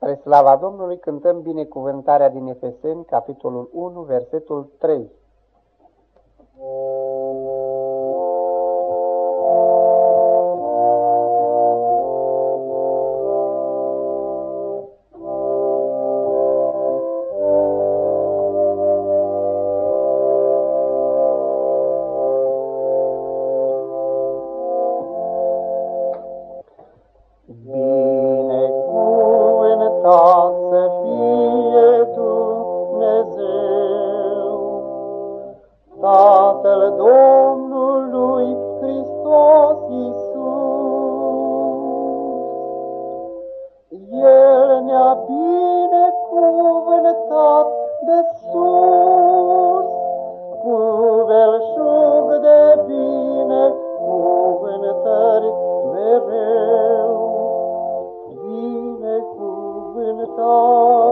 Spre slava Domnului cântăm binecuvântarea din Efeseni, capitolul 1, versetul 3. Binecuvântat să fie Dumnezeu, Tatăl Domnului Hristos Iisus. El ne-a binecuvântat de sus, cu belșug de bine, cuvântări mereu binecuvântat